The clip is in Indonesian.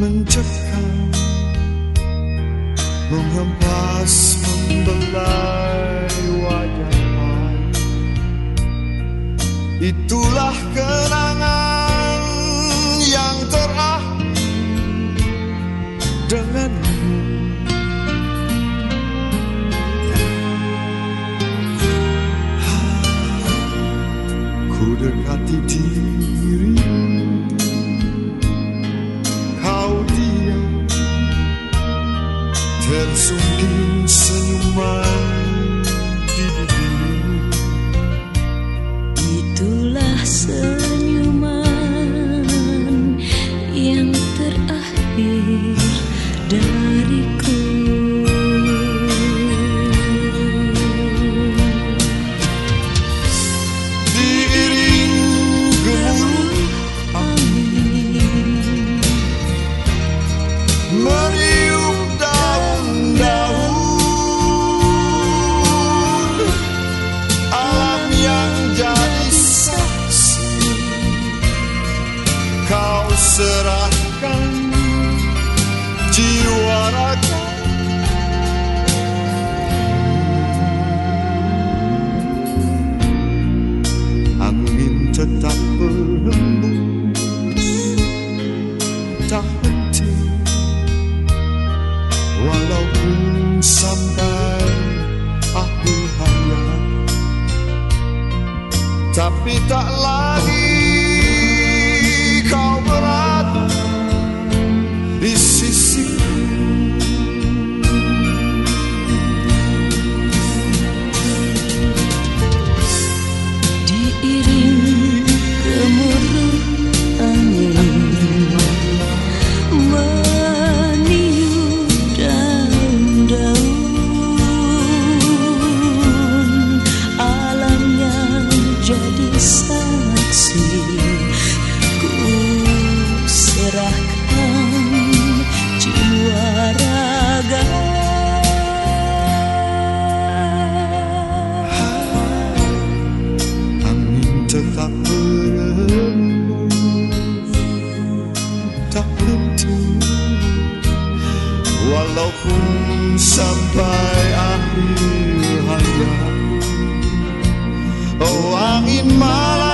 mencekam Menghempas membelai wajah Itulah kenangan yang terakhir denganmu Ku dekati dirimu penso em um sonho mais. Tetap berhembus. Tak henti. Walaupun sampai akhir hayat Tapi tak lagi tetap berhembus Tak henti Walaupun sampai akhir hayat. Oh angin malam